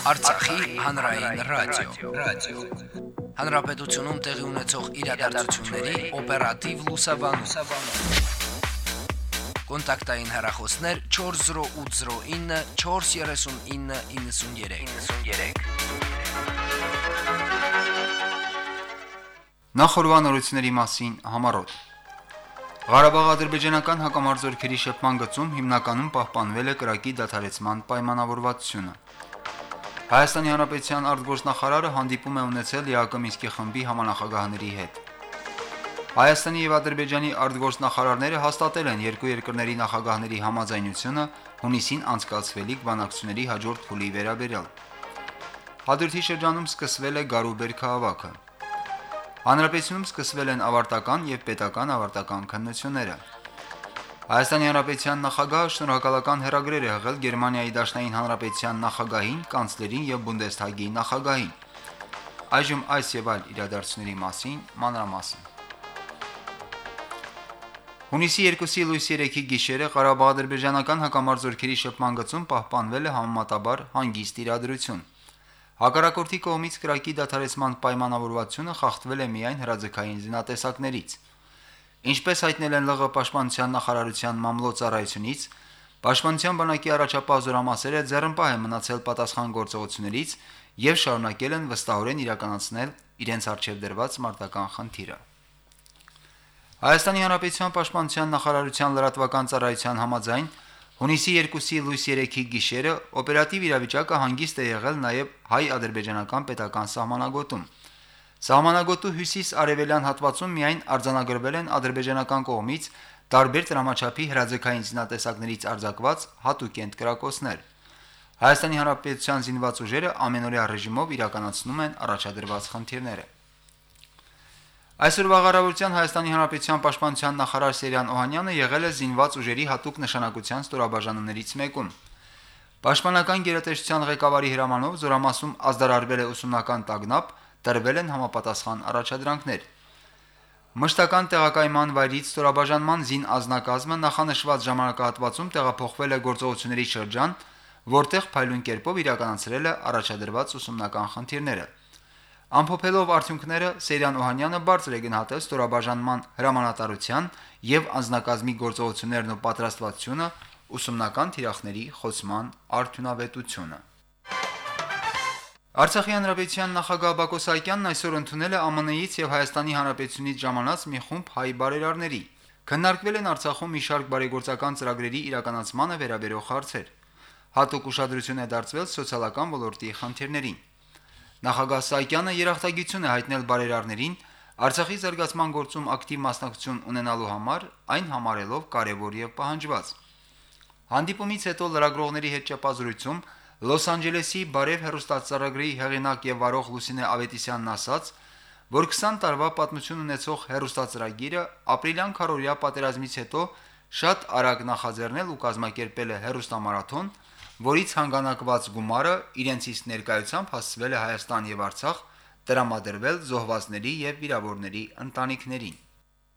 Արցախի հանրային ռադիո, ռադիո։ Հանրապետությունում տեղի ունեցող իրադարձությունների օպերատիվ լուսաբանում։ Կոնտակտային հեռախոսներ 40809 43993։ 93։ Նախորbanությունների մասին համառոտ Ղարաբաղ-ադրբեջանական հակամարտությունների շփման գծում հիմնականում պահպանվել է կրակի դադարեցման պայմանավորվածությունը։ Հայաստանի Հանրապետության արտգործնախարարը հանդիպում է ունեցել ԵԱԿ Մինսկի խմբի համանախագահների հետ։ Հայաստանի եւ Ադրբեջանի արտգործնախարարները հաստատել են երկու երկրների նախագահների համաձայնությունը հունիսին անցկացվելիք բանակցությունների հաջորդ փուլի վերաբերյալ։ Հադրութի շրջանում սկսվել է Գարուբեր քաղաքը։ Հանրապետությունում սկսվել են ավարտական եւ պետական ավարտական քննությունները։ Հայաստանի Հանրապետության նախագահը շնորհակալական հերագրեր է հղել Գերմանիայի Դաշնային Հանրապետության նախագահին, կանցլերին եւ Բունդեսթագի նախագահին։ Այժմ այս եւ այլ իրադարձությունների մասին մանրամասն։ Հունիսի 2-ի լույս 3-ի գիշերը Ղարաբաղ-ադրբեջանական հակամարտությունների շփման գծում պահպանվել է համեմատաբար հանգիստ իրադրություն։ Հակառակորդի կողմից կրակի դադարեցման պայմանավորվածությունը խախտվել է միայն հրաձգային զինատեսակներից։ Ինչպես հայտնել են ԼՂ պաշտպանության նախարարության մամլոյցարայությունից, պաշտպանության բանակի առաջապահ զորամասերը ձեռնպահ են մնացել պատասխան գործողություններից եւ շարունակել են վստահորեն իրականացնել իրենց արժեվ դրված մարտական խնդիրը։ Հայաստանի Հանրապետության պաշտպանության նախարարության լրատվական ծառայության համաձայն Հունիսի 2-ի լույս 3-ի գիշերը օպերատիվ իրավիճակը հանգիստ է եղել նաև հայ-ադրբեջանական պետական սահմանագոտում։ Սահմանագոտու հյուսիս-արևելյան հատվածում միայն արձանագրվել են ադրբեջանական կողմից տարբեր դրամաչափի հրաձգային զինատեսակներից արձակված հատուկենտ կրակոցներ։ Հայաստանի Հանրապետության զինված ուժերը ամենօրյա ռեժիմով իրականացնում են առաջադրված խնդիրները։ Այսօրվա ղարավության Հայաստանի Հանրապետության պաշտպանության նախարար Սերյան Օհանյանը եղել է զինված ուժերի հատուկ նշանակության ստորաբաժանումներից մեկում։ Պաշտպանական գերատեսչության ղեկավարի հրամանով զորամասում ազդարարվել է ուսումնական տագնապ, տրվել են համապատասխան առաջադրանքներ։ Մշտական տեղակայման վայրից ստորաբաժանման զին ազնակազմը նախանշված ժամանակահատվածում տեղափոխվել է գործողությունների շրջան, որտեղ փայլուն կերպով իրականացրել է առաջադրված ուսումնական խնդիրները։ Ամփոփելով արդյունքները Սերյան Օհանյանը բարձր է գնահատել ստորաբաժանման հրամանատարության եւ անձնակազմի գործողություններն ու պատրաստվածությունը ուսումնական թիրախների խոցման արդյունավետությունը։ Արցախի հանրապետության նախագահ Բակո Սահակյանն այսօր ընդունել է ԱՄՆ-ից եւ Հայաստանի հանրապետությունից ժամանած մի խումբ հայ բարերարների։ Քննարկվել են Արցախում մի շարք բարեգործական ծրագրերի իրականացմանը վերաբերող հարցեր։ Հատուկ ուշադրություն է դարձվել սոցիալական ոլորտի խնդիրներին։ Նախագահ Սահակյանը երախտագիտություն է հայտնել բարերարներին Արցախի զարգացման գործում ակտիվ մասնակցություն ունենալու համար, այն համարելով կարևոր եւ պահանջված։ Հանդիպումից հետո լրագրողների հետ ճեպազրույցում Լոս Անջելեսի Բարև հերոստացարագրի հեղինակ եւ վարող Լուսինե Ավետիսյանն ասաց, որ 20 տարվա պատմություն ունեցող հերոստացրագիրը ապրիլյան քարորիա պատերազմից հետո շատ արագ նախաձեռնել ու կազմակերպել է հերոստամարաթոն, որից հանգանակված գումարը իրենցից ներկայությամբ հասցվել է Հայաստան եւ Արցախ տրամադրվել զոհվածների եւ վիրավորների ընտանիքներին։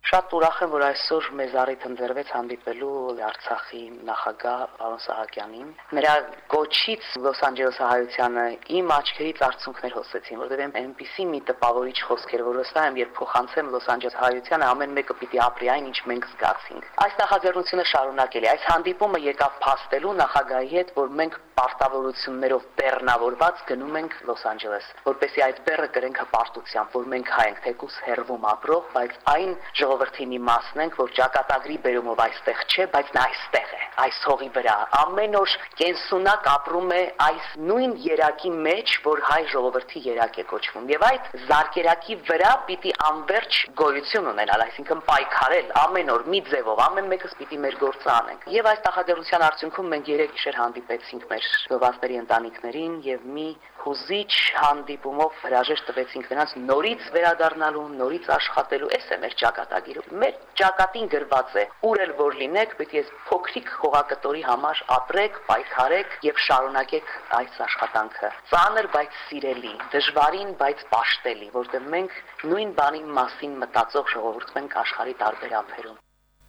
Շատ ուրախ եմ, որ այսօր մեզ առիթ ընձեռվեց հանդիպելու Արցախի նախագահ պարոն Սահակյանին։ Նրա գոչից Լոս Անջելեսի հայությանը իմ աչքերից արցունքներ հոսեցին, որովհետև այնպիսի մի տպավորիչ խոսքեր, որ վստահ եմ, երբ փոխանցեմ Լոս Անջելես հայությանը, ամեն մեկը պիտի ապրի այն, ինչ մենք զգացինք։ Այս նախաձեռնությունը շարունակելի։ Այս հանդիպումը եկավ փաստելու նախագահի հետ, որ մենք պարտավորություններով բեռնավորված գնում ենք Լոս Անջելես, որպեսզի այդ բեռը կրենք հպարտությամբ, որ մենք հայ ենք, թեկուս հերվում ապրող, բայց այն ժողովրդի մի մասն ենք, որ ճակատագրի բերումով այստեղ չէ, բայց նա այստեղ է, այս հողի վրա։ Ամեն օր կենսունակ ապրում է այս նույն երակի մեջ, որ հայ ժողովրդի երակ է կոչվում։ Եվ այդ զարկերակի վրա պիտի անverջ գոյություն ունենալ, այսինքն պայքարել ամեն օր մի ձևով, ամեն մեկս պիտի մեր գործը անենք։ Եվ այս նախաձեռնության արդյունքում մենք երեք գիշեր հանդիպեցինք մեր զոհվածների ընտանիքներին եւ մի հուզիչ հանդիպումով հրաժեշտ տվեցինք նրանց նորից վերադառնալու, նորից աշխատելու, էս է մեր ճակատագիրը։ Մեր ճակատին գրված է. ուր էլ որ լինեք, պետք է փոքրիկ հողակտորի համար ապրեք, պայքարեք եւ շարունակեք այս աշխատանքը։ Ծանր, բայց սիրելի, դժվարին, բայց պաշտելի, որտեղ մենք նույն բանի մասին մտածող ժողովուրդ ենք աշխարհի տարբեր ափերում։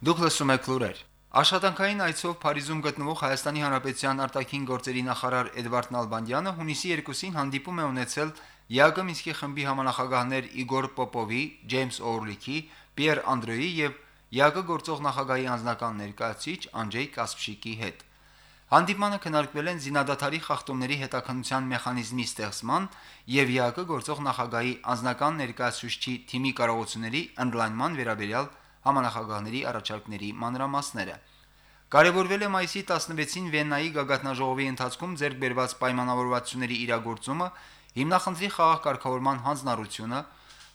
Դուք լսում եք լուրեր։ Աշխատանքային այցով Փարիզում գտնվող Հայաստանի Հանրապետության արտաքին գործերի նախարար Էդվարդ Նալբանդյանը հունիսի 2-ին հանդիպում է ունեցել ԵԱԳ Մինսկի խմբի համանախագահներ Իգոր Պոպովի, Ջեյմս Օրլիքի, Պիեր Անդրոյի եւ ԵԱԳ գործող նախագահի անձնական ներկայացուցիչ Անջեյ Կասպշիկի հետ։ Հանդիպմանը քննարկվել են զինադատարի խախտումների հետաքննության մեխանիզմի ստեղծման եւ ԵԱԿ գործող նախագահի անձնական ներկայացուցչի թիմի կարողությունների ընդլայնման վերաբերյալ համանախագահների առաջարկների մանրամասները։ Կարևորվել է մայիսի 16-ին Վեննայի գագաթնաժողովի ընթացքում ձեռք բերված պայմանավորվածությունների իրագործումը, հիմնախնդրի խաղաղ կարգավորման հանձնառությունը,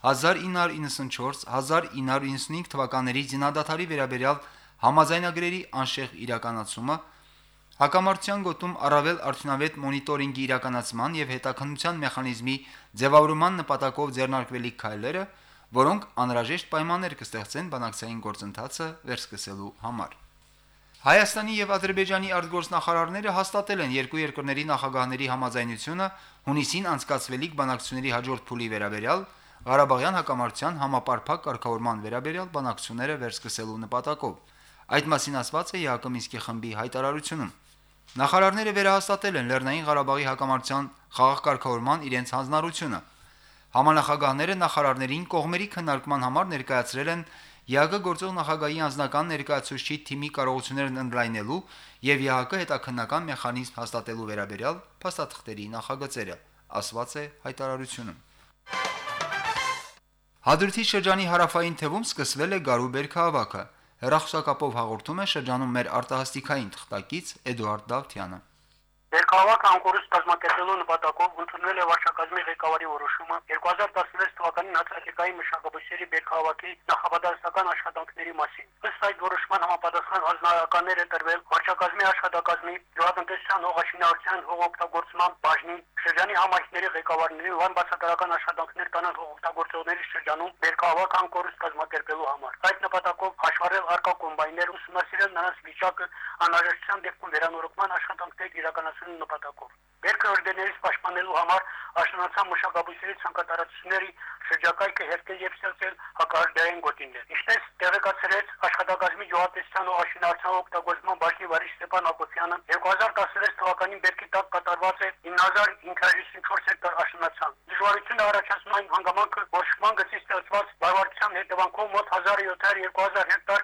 1994-1995 թվականների զինադատարի վերաբերյալ համաձայնագրերի անշեղ իրականացումը, հակամարտության գոտում առավել արդյունավետ մոնիտորինգի իրականացման եւ հետաքննության մեխանիզմի ձևավորման նպատակով ձեռնարկվելիք քայլերը, որոնք անհրաժեշտ պայմաններ կստեղծեն բանակցային գործընթացը վերսկսելու համար։ Հայաստանի եւ Ադրբեջանի արտգործնախարարները հաստատել են երկու երկրների նախագահների համաձայնությունը հունիսին անցկացվելիք բանակցությունների հաջորդ փուլի վերաբերյալ Ղարաբաղյան հակամարտության համապարփակ կարգավորման վերաբերյալ բանակցությունները վերսկսելու նպատակով։ Այդ մասին ասված է ԵԱԿ Մինսկի խմբի հայտարարությունում։ Նախարարները վերահաստատել են Լեռնային Ղարաբաղի հակամարտության խաղաղ կարգավորման իրենց հանձնառությունը։ Համանախագահները նախարարներին կողմերի քննարկման համար ներկայացրել են ԵԱԳ գործող նախագահի անձնական ներկայացուցչի թիմի կարողություններն ընդլայնելու եւ ԵԱՀԿ հետաքննական մեխանիզմ հաստատելու վերաբերյալ փաստաթղթերի նախագծերը, ասված է հայտարարությունում։ Հադրութի շրջանի հարավային թևում սկսվել է Գարուբեր քաղաքը։ Հերախոսակապով հաղորդում է շրջանում մեր արտահասթիկային թղթակից Էդուարդ Դավթյանը։ Ներքաղաք անկորուս կազմակերպելու նպատակով ընդունել է վարչակազմի ղեկավարի որոշումը. 2016 թվականի նացիոնալական մշակաբույսերի Բերքահավաքի նախապատրաստական աշխատանքների մասին։ Ըստ այդ որոշման համապատասխան հանձնարարականներ է տրվել վարչակազմի աշխատակազմի գյուղատնտեսության հողաշինարարության հողօգտագործման բաժնի շրջանի համայնքների ղեկավարների վան բացատրական աշխատանքներ կանան հողօգտագործողների շրջանում Բերքահավաք անկորուս կազմակերպելու համար։ Այդ նպատակով հաշվառել արկա կոմբայներ ուսումնասիրել նրանց վիճակը անհրաժեշտության դեպքում վերանորոգման աշխատանքներ ստեղծելու նպատակով։ Բերքը օրդեներից պաշտպանելու համար աշնանացան մշակաբույսերի ցանկատարությունների շրջակայքը հերթել եւ ստեղծել հակարդային գոտիներ։ Ինչպես տեղեկացրեց աշխատակազմի ջոհատեսյան ու աշինարարության օգտագործման բաժնի վարիչ Ստեփան Ակոբյանը, 2016 թվականին Բերքի տակ կատարված է 9554 հեկտար աշնանացան։ Դժվարությունը առաջացնում այն հանգամանքը, որ շման գծի ստեղծված բարվարության հետևանքով մոտ 1700-2000 հեկտար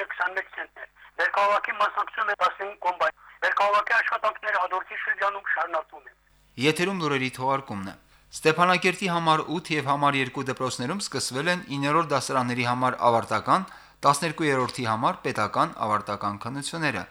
կազմել է 21 ցենտներ։ Բերքահավաքի մասնակցում է 15 կոմբայն։ Բերքահավաքի աշխատանքները հաջորդի շրջանում շարունակվում են։ Եթերում լուրերի թողարկումն է։ Ստեփանակերտի համար 8 եւ համար 2 դպրոցներում սկսվել են 9-րդ դասարանների համար ավարտական, 12-րդի համար պետական ավարտական քննությունները։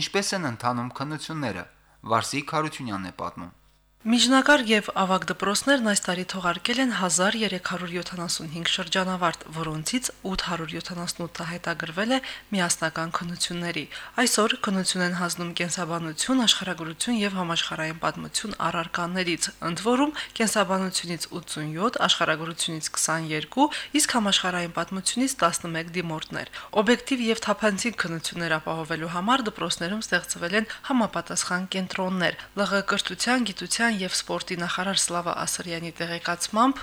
Ինչպես են ընթանում քննությունները։ Վարսիկ Հարությունյանն է պատմում։ Միջնակարգ եւ ավագ դպրոցներն այս տարի թողարկել են 1375 շրջանավարտ, որոնցից 878-ը հայտագրվել է միասնական քննությունների։ Այսօր քննություն են հանձնում կենսաբանություն, աշխարհագրություն եւ համաշխարհային պատմություն առարկաներից, ընդ որում կենսաբանությունից 87, աշխարհագրությունից 22, իսկ համաշխարհային պատմությունից 11 դիմորդներ։ Օբյեկտիվ եւ թափանցիկ քննություններ ապահովելու համար դպրոցներում ստեղծվել են համապատասխան կենտրոններ՝ ԼՂ կրթության, գիտության Պետության եւ սպորտի նախարար Սլավա Ասրյանի տեղեկացմամբ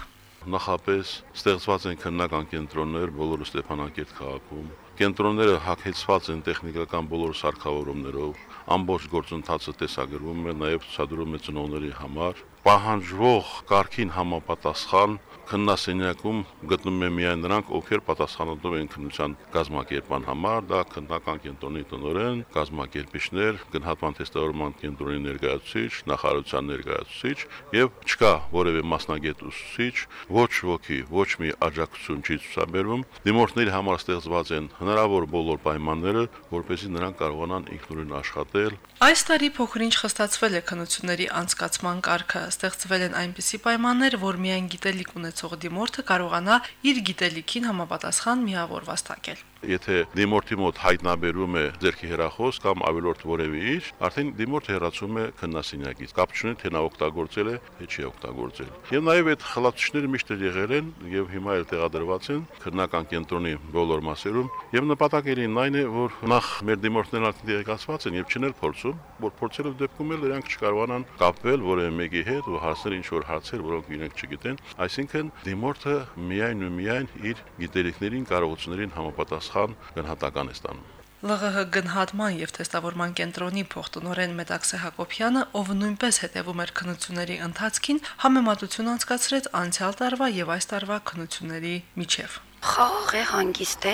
նախապես ստեղծված են քննական կենտրոններ բոլոր Ստեփանակերտ քաղաքում։ Կենտրոնները հագեցված են տեխնիկական բոլոր սարքավորումներով, ամբողջ գործընթացը տեսագրվում է, նաև ցուցադրում է ծնողների համար պահանջվող կարգին համապատասխան քննասենյակում գտնվում են միայն նրանք, ովքեր պատասխանատու են քննության կազմակերպման համար, դա քննական կենտրոնի տնօրեն, կազմակերպիչներ, գնահատման տեստավորման կենտրոնի ներկայացուցիչ, նախարարության ներկայացուցիչ եւ չկա որևէ մասնագետ ուսուցիչ, ոչ ոքի, ոչ մի աջակցություն չի ցուցաբերվում։ Դիմորդների համար ստեղծված են հնարավոր բոլոր պայմանները, որպեսզի նրանք կարողանան ինքնուրույն աշխատել։ Այս տարի փոքրինչ խստացվել է քննությունների անցկացման կարգը, ստեղծվել են այնպիսի պայմաններ, որ միայն գիտելիք ունեցող դիմորդը կարողանա իր գիտելիքին համապատասխան միավոր վաստակել։ Եթե դիմորդի մոտ հայտնաբերում է ձերքի հերախոս կամ ավելորդ որևէ ինչ, արդեն դիմորդը հեռացում է քննասենյակից։ Կապ չունի թե նա օգտագործել է, թե չի օգտագործել։ Եվ նաև այդ խլացուցիչները միշտ եղել են եւ հիմա էլ տեղադրված են քննական կենտրոնի բոլոր մասերում եւ նպատակերին այն է, որ նախ մեր դիմորդներն արդեն տեղեկացված են եւ չնել փորձում, որ փորձելով դեպքում էլ նրանք չկարողանան կապվել որևէ մեկի հետ ու հասնել ինչ որ հարցեր, որոնք իրենք չգիտեն, այսինքն դիմորդը միայն ու միայն իր գիտելիքներին, կարողություններին համապատասխան գնահատական է ստանում։ ԼՂՀ գնահատման եւ թեստավորման կենտրոնի փոխտնօրեն Մետաքսե Հակոբյանը, ով նույնպես հետևում էր քննությունների ընթացքին, համեմատություն անցկացրեց անցյալ տարվա եւ այս տարվա քննությունների միջև խաղաղ է, հանգիստ է,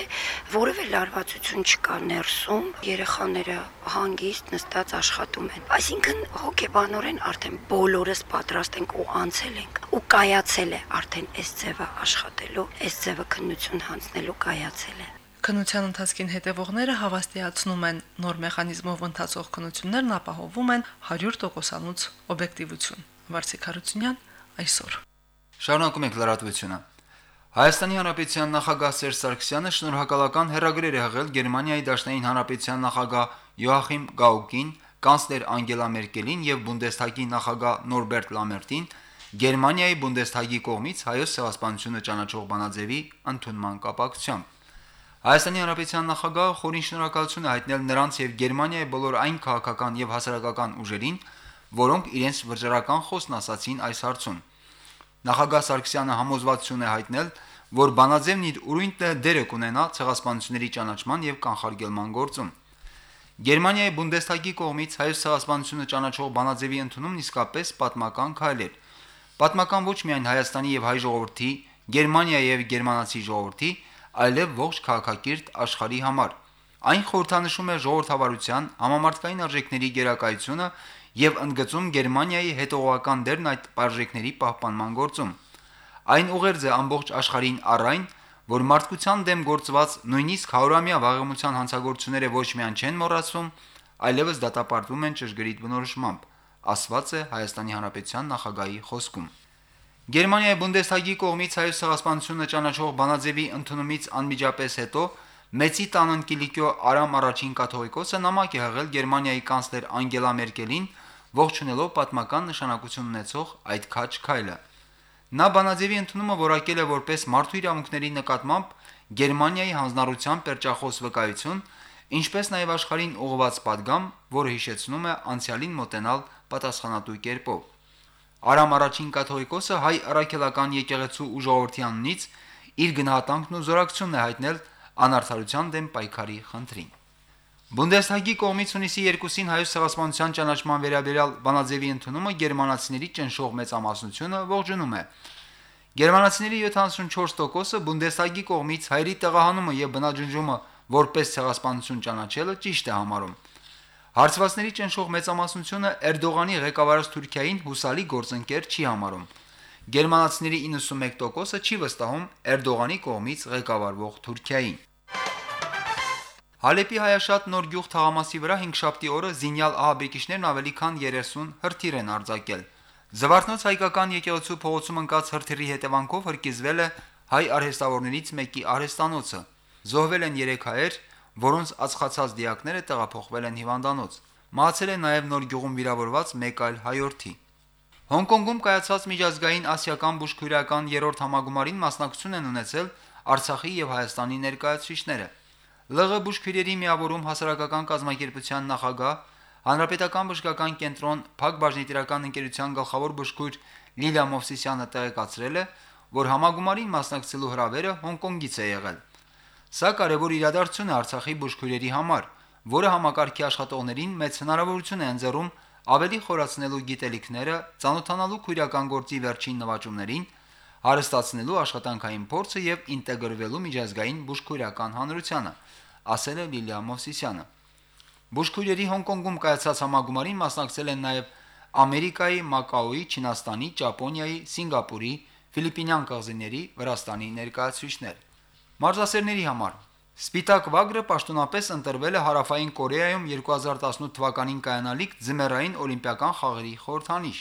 որևէ լարվածություն չկա ներսում, երեխաները հանգիստ նստած աշխատում են։ Այսինքն հոգեբանորեն արդեն բոլորս պատրաստ ենք ու անցել ենք ու կայացել է արդեն այս ձևը աշխատելու, այս ձևը քննություն հանձնելու կայացել է։ Քննության ընթացքին հետևողները հավաստիացնում են նոր մեխանիզմով ընթացող քննություններն ապահովում են 100%-անոց օբյեկտիվություն։ Վարսիկ Հարությունյան այսօր։ Շարունակում ենք լրատվությունը։ Հայաստանի Հանրապետության նախագահ Սերժ Սարգսյանը շնորհակալական հերագրեր է հղել Գերմանիայի Դաշնային Հանրապետության նախագահ Յոախիմ Գաուկին, կանցլեր Անգելա Մերկելին եւ Բունդեսթագի նախագահ Նորբերտ Լամերտին Գերմանիայի Բունդեսթագի կողմից հայոց ցեղասպանությունը ճանաչող բանաձևի ընդունման կապակցությամբ։ Հայաստանի Հանրապետության նախագահը խորին շնորհակալություն է հայտնել նրանց եւ Գերմանիայի բոլոր այն քաղաքական եւ հասարակական ուժերին, որոնք իրենց վճռական խոսքն ասացին այս հարցում։ Նախագահ Սարգսյանը համոզվածություն է հայտնել, որ բանաձևն իր ուրույն դերը կունենա ցեղասպանությունների ճանաչման եւ կանխարգելման գործում։ Գերմանիայի Բունդեսթագի կողմից հայոց ցեղասպանությունը ճանաչող բանաձևի ընդունումն իսկապես պատմական քայլ էր։ Պատմական ոչ միայն Հայաստանի եւ հայ ժողովրդի, Գերմանիայի եւ գերմանացի ժողովրդի, այլև ողջ քաղաքակիրթ աշխարհի համար։ Այն խորհրդանշում է ժողովրդավարության համամարտկային արժեքների գերակայությունը եւ ընդգծում Գերմանիայի հետողական դերն այդ արժեքների պահպանման գործում։ Այն ուղերձ է ամբողջ աշխարհին առայն, որ մարդկության դեմ գործված նույնիսկ հարյուրամյա վաղեմության հանցագործությունները ոչ միայն չեն մոռացվում, այլևս դատապարտվում են ճշգրիտ բնորոշմամբ, ասված է Հայաստանի Հանրապետության նախագահի խոսքում։ Գերմանիայի Բունդեսթագի կողմից հայոց ցեղասպանությունը ճանաչող բանաձևի ընդունումից անմիջապես հետո Մեծի տանն Կիլիկիո Արամ առաջին կաթողիկոսը նամակ է հղել Գերմանիայի կանցլեր Անգելա Մերկելին, ողջունելով պատմական նշանակություն ունեցող այդ քաչ քայլը։ Նա Բանաձևի ընդունումը որակել է որպես մարդու իրավունքների նկատմամբ Գերմանիայի հանձնառության perchaxos վկայություն, ինչպես նաև աշխարհին ուղղված падգամ, որը հիշեցնում է անցյալին մոտենալ պատասխանատու կերպով։ Արամ առաջին կաթողիկոսը հայ առաքելական եկեղեցու ու ժողովրդյանից իր գնահատանքն ու զորակցությունն է հայտնել անարդարության դեմ պայքարի խնդրին։ Բունդեսթագի կողմից հունիսի 2-ին հայոց ցեղասպանության ճանաչման վերաբերյալ բանաձևի ընդունումը գերմանացիների ճնշող մեծամասնությունը ողջունում է։ Գերմանացիների 74%-ը Բունդեսթագի կողմից հայերի տեղահանումը եւ բնաջնջումը որպես ցեղասպանություն ճանաչելը ճիշտ է համարում։ Հարցվածների ճնշող մեծամասնությունը Էրդողանի ղեկավարած Թուրքիային հուսալի գործընկեր չի համարում։ Գերմանացիների 91%-ը չի վստահում Էրդողանի կողմից ղեկավարվող Թուրքիային։ Հալեպի հայաշատ նոր գյուղ թաղամասի վրա 5 շաբթի օրը զինյալ ահաբեկիչներն ավելի քան 30 հրթիռ են արձակել։ Զվարթնոց հայկական եկեղեցու փողոցում ընկած հրթիռի հետևանքով հրկիզվել է հայ արհեստավորներից մեկի արհեստանոցը։ Զոհվել են 3 հայեր, որոնց ածխացած դիակները տեղափոխվել են հիվանդանոց։ Մահացել է նաև նոր գյուղում վիրավորված մեկ այլ հայորդի։ Հոնկոնգում կայացած միջազգային ասիական բուժքույրական երրորդ համագումարին մասնակցություն են ունեցել Արցախի եւ Հայաստանի ներկայացուցիչները։ ԼՂ բուժքույրերի միավորում հասարակական կազմակերպության նախագահ Հանրապետական բժշկական կենտրոն Փակ բաժնետիրական ընկերության գլխավոր բժշկուր Լիլիա Մովսիսյանը տեղեկացրել է, որ համագումարին մասնակցելու հրավերը Հոնկոնգից է եղել։ Սա կարևոր իրադարձություն է Արցախի բուժքույրերի համար, որը համակարգի աշխատողներին մեծ հնարավորություն է ընձեռում ավելի խորացնելու գիտելիքները, ծանոթանալու քույրական գործի վերջին նվաճումներին, հարստացնելու աշխատանքային փորձը եւ ինտեգրվելու միջազգային բուժքույրական հանրությանը, ասել է Լիլիա Մովսիսյանը։ Բուժքույրերի Հոնկոնգում կայացած համագումարին մասնակցել են նաեւ Ամերիկայի, Մակաոյի, Չինաստանի, Ճապոնիայի, Սինգապուրի, Ֆիլիպինյան կղզիների, Վրաստանի ներկայացուցիչներ։ Մարզասերների համար Սպիտակ վագրը պաշտոնապես ընտրվել է Հարավային Կորեայում 2018 թվականին կայանալիք ձմեռային օլիմպիական խաղերի խորհրդանիշ։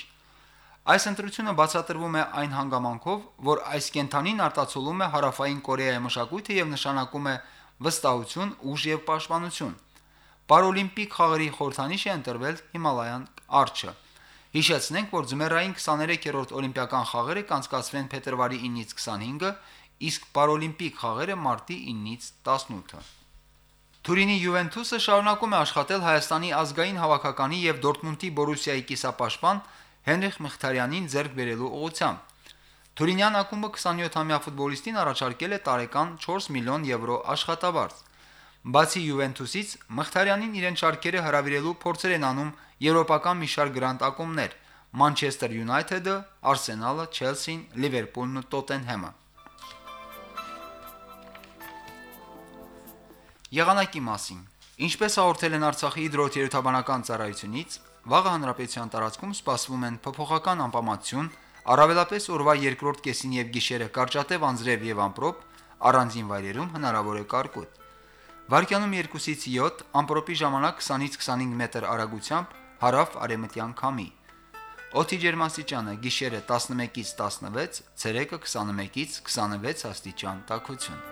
Այս ընտրությունը բացատրվում է այն հանգամանքով, որ այս կենթանին արտացոլում է հարավային Կորեայի մշակույթը եւ նշանակում է վստահություն, ուժ եւ պաշտպանություն։ Պարօլիմպիկ խաղերի խորհրդանիշ է ընտրվել Հիմալայան արչը։ Հիշեցնենք, որ ձմեռային 23-րդ օլիմպիական խաղերը կանցկացվեն փետրվարի 9-ից 25-ը, իսկ պարօլիմպիկ խաղերը մարտի 9-ից 18-ը։ Թուրինի Յուվենտուսը շարունակում է աշխատել Հայաստանի ազգային հավաքականի եւ Դորտմունդի Բորուսիայի կիսապաշտպան Հենրիխ Մխիթարյանին ձեռք բերելու ուղղությամբ։ Թուրինյան ակումբը 27-ամյա ֆուտբոլիստին առաջարկել է տարեկան 4 միլիոն եվրո աշխատավարձ։ Բացի Յուվենտուսից Մխիթարյանին իրեն շարքերը հրավիրելու փորձեր են անում եվրոպական մի շարք գրանտ ակումբներ՝ Մանչեսթեր Յունայթեդը, Արսենալը, Չելսին, Լիվերպուլն ու Տոտենհեմը։ Եղանակի մասին. Ինչպես հաղորդել են Արցախի հիդրոթերապանական ծառայությունից, վաղը հանրապետության տարածքում սպասվում են փոփոխական անպամատություն, առավելապես օրվա երկրորդ կեսին եւ գիշերը կարճատև անձրև եւ ամպրոպ, առանձին վայրերում հնարավոր է կարկուտ։ Վարկյանում 2-ից 7, ամպրոպի ժամանակ 20-ից 25 մետր արագությամբ հարավ արևմտյան քամի։ Օդի ջերմաստիճանը՝ գիշերը 11-ից 16, ցերեկը 21-ից 26 աստիճան տաքություն։